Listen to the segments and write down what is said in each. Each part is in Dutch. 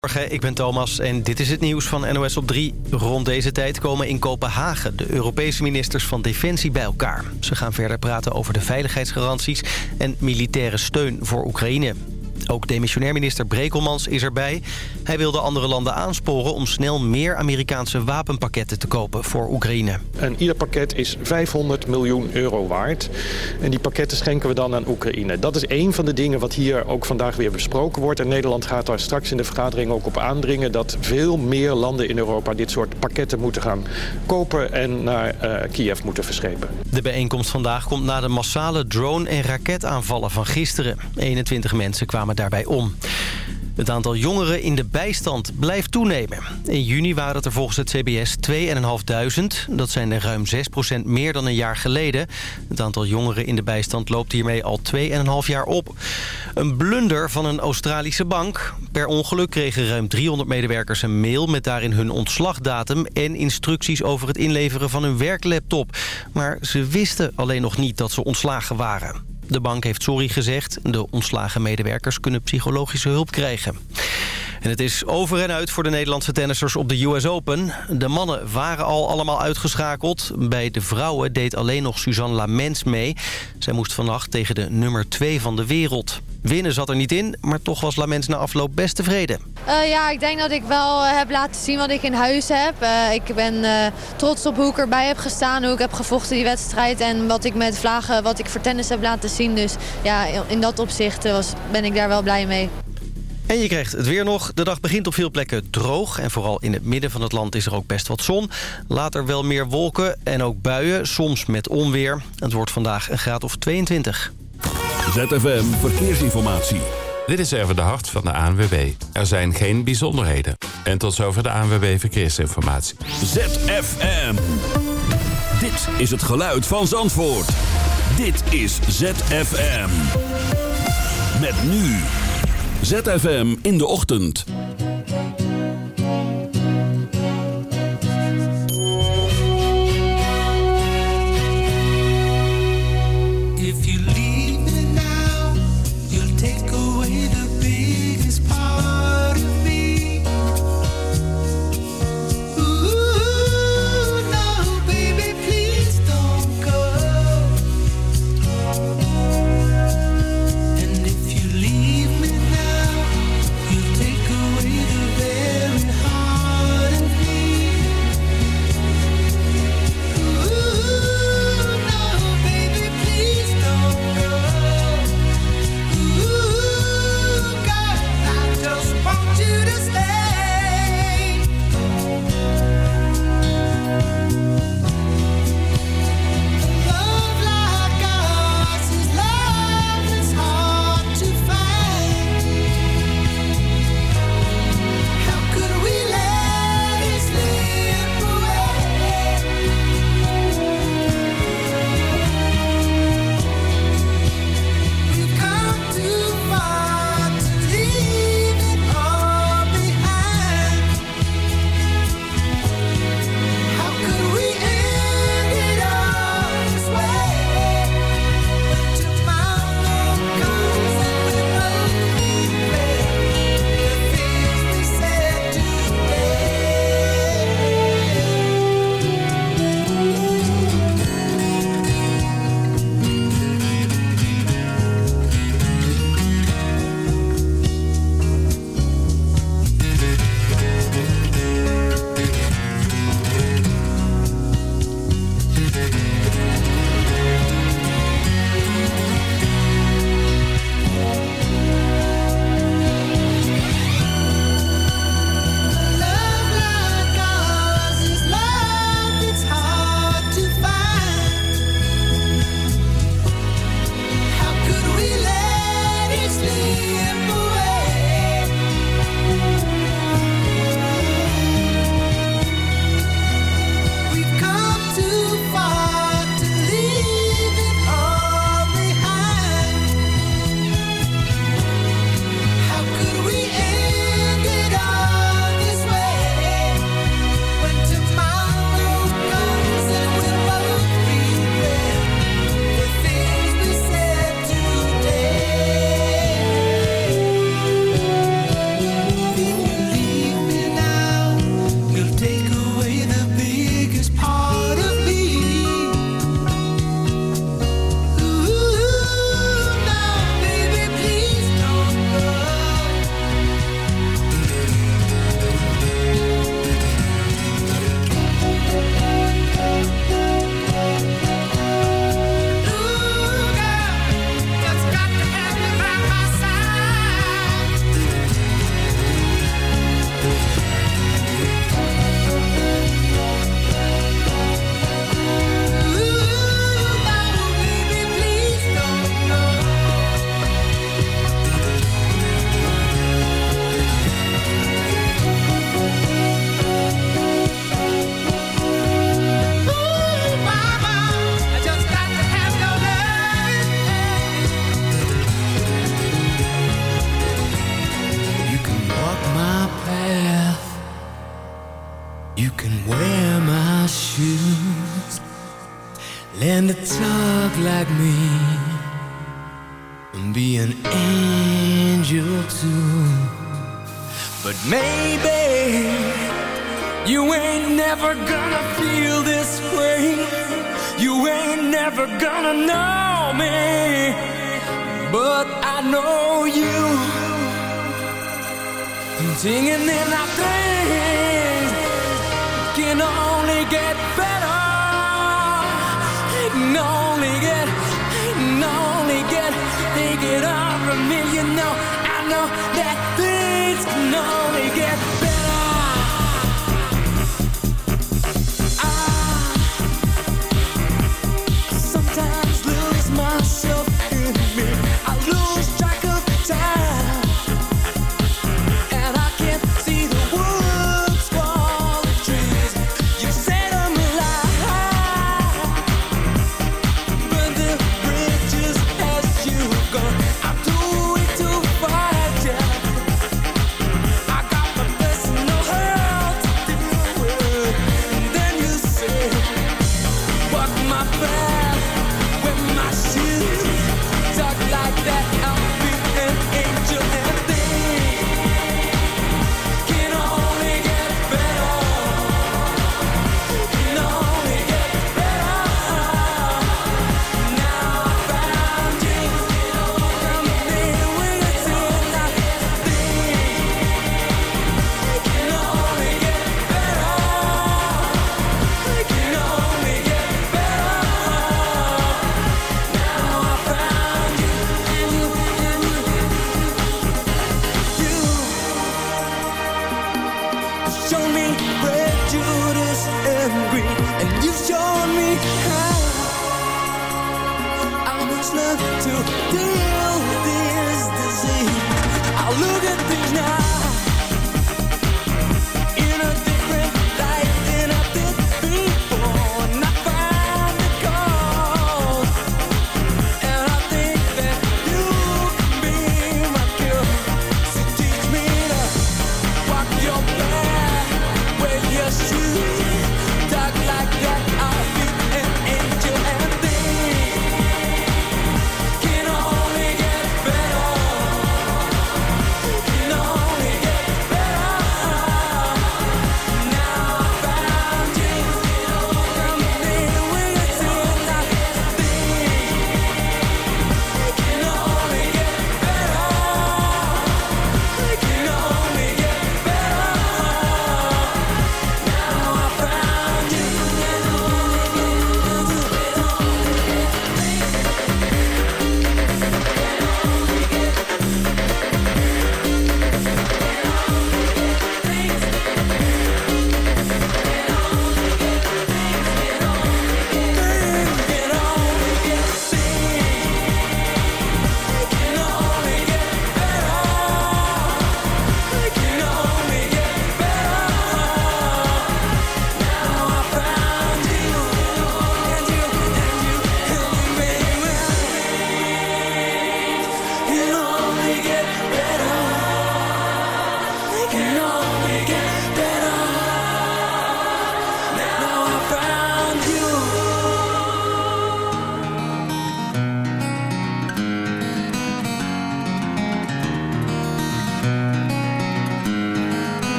Goedemorgen, ik ben Thomas en dit is het nieuws van NOS op 3. Rond deze tijd komen in Kopenhagen de Europese ministers van Defensie bij elkaar. Ze gaan verder praten over de veiligheidsgaranties en militaire steun voor Oekraïne. Ook demissionair minister Brekelmans is erbij. Hij wil de andere landen aansporen om snel meer Amerikaanse wapenpakketten te kopen voor Oekraïne. En ieder pakket is 500 miljoen euro waard. En die pakketten schenken we dan aan Oekraïne. Dat is één van de dingen wat hier ook vandaag weer besproken wordt. En Nederland gaat daar straks in de vergadering ook op aandringen... dat veel meer landen in Europa dit soort pakketten moeten gaan kopen... en naar uh, Kiev moeten verschepen. De bijeenkomst vandaag komt na de massale drone- en raketaanvallen van gisteren. 21 mensen kwamen daarbij om. Het aantal jongeren in de bijstand blijft toenemen. In juni waren het er volgens het CBS 2.500. Dat zijn er ruim 6% meer dan een jaar geleden. Het aantal jongeren in de bijstand loopt hiermee al 2,5 jaar op. Een blunder van een Australische bank. Per ongeluk kregen ruim 300 medewerkers een mail... met daarin hun ontslagdatum en instructies over het inleveren van hun werklaptop. Maar ze wisten alleen nog niet dat ze ontslagen waren. De bank heeft sorry gezegd. De ontslagen medewerkers kunnen psychologische hulp krijgen. En het is over en uit voor de Nederlandse tennissers op de US Open. De mannen waren al allemaal uitgeschakeld. Bij de vrouwen deed alleen nog Suzanne Lamens mee. Zij moest vannacht tegen de nummer 2 van de wereld. Winnen zat er niet in, maar toch was Lamens na afloop best tevreden. Uh, ja, ik denk dat ik wel uh, heb laten zien wat ik in huis heb. Uh, ik ben trots op hoe ik erbij heb gestaan, hoe ik heb gevochten die wedstrijd... en wat ik met vlagen, wat ik voor tennis heb laten zien. Dus ja, in dat opzicht was, ben ik daar wel blij mee. En je krijgt het weer nog. De dag begint op veel plekken droog. En vooral in het midden van het land is er ook best wat zon. Later wel meer wolken en ook buien, soms met onweer. Het wordt vandaag een graad of 22. ZFM Verkeersinformatie. Dit is even de hart van de ANWB. Er zijn geen bijzonderheden. En tot zover de ANWB Verkeersinformatie. ZFM. Dit is het geluid van Zandvoort. Dit is ZFM. Met nu... ZFM in de ochtend.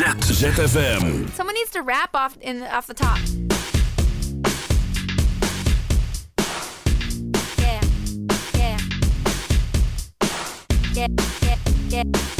ZFM. Someone needs to rap off in off the top. Yeah. Yeah. Yeah. Yeah. Yeah.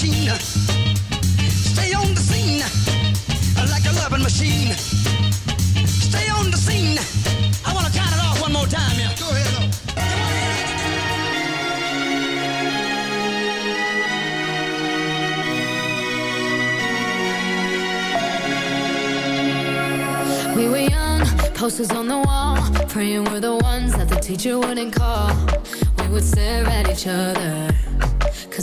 Machine. Stay on the scene like a loving machine. Stay on the scene. I want to count it off one more time, yeah. Go ahead. We were young, posters on the wall, praying we're the ones that the teacher wouldn't call. We would stare at each other,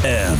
ZFM.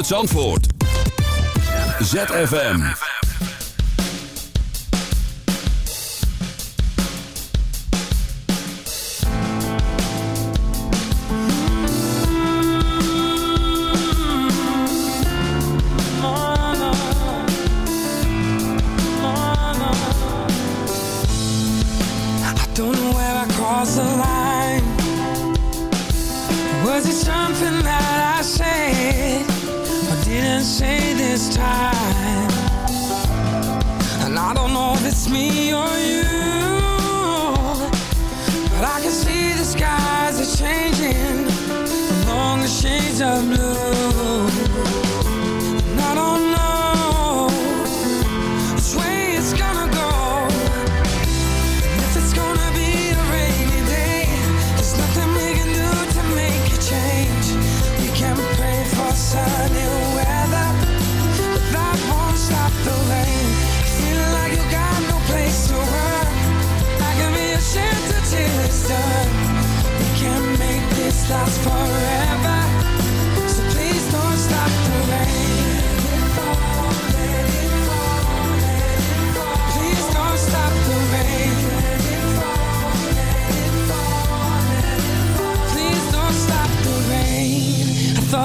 uit Zandvoort. ZFM. me.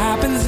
happens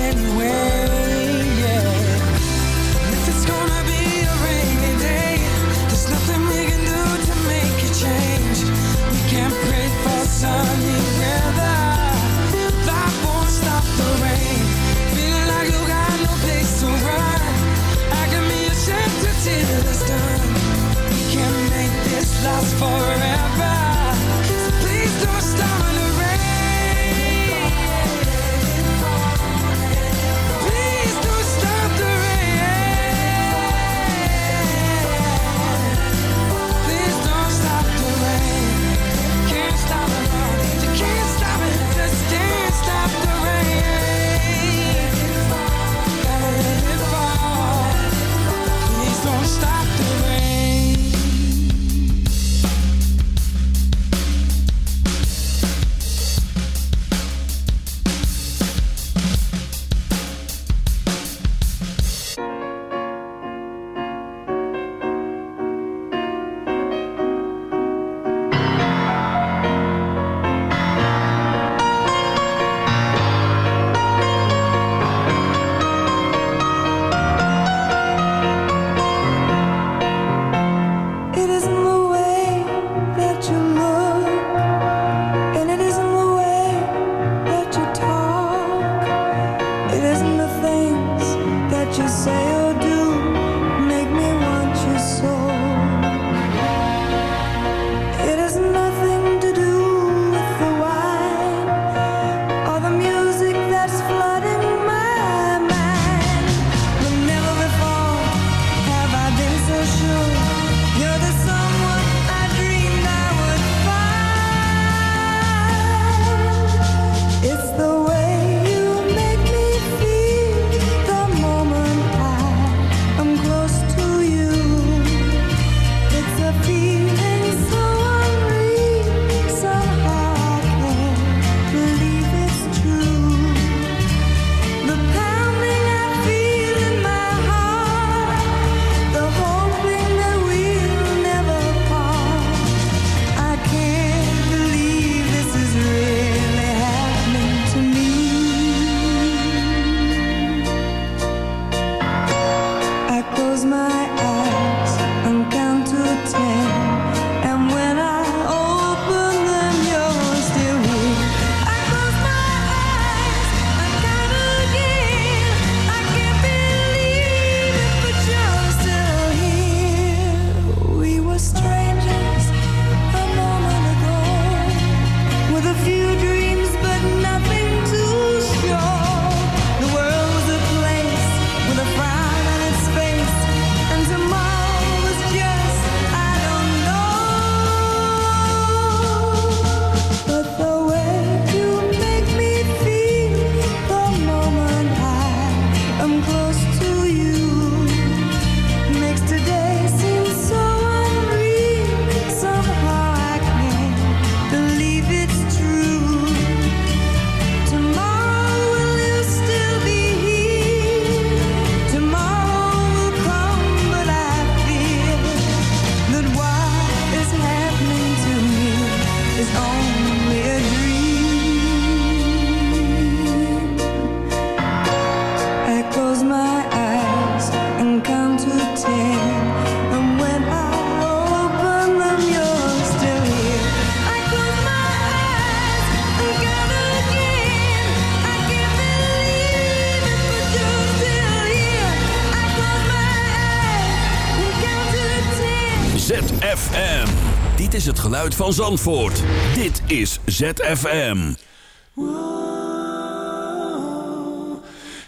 geluid van Zandvoort. Dit is ZFM.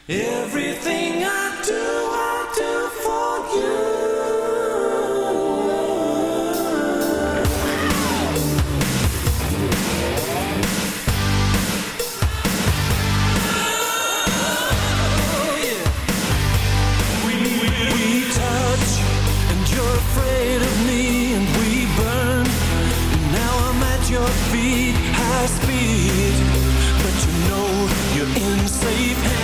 Everything I do, I do for you. safe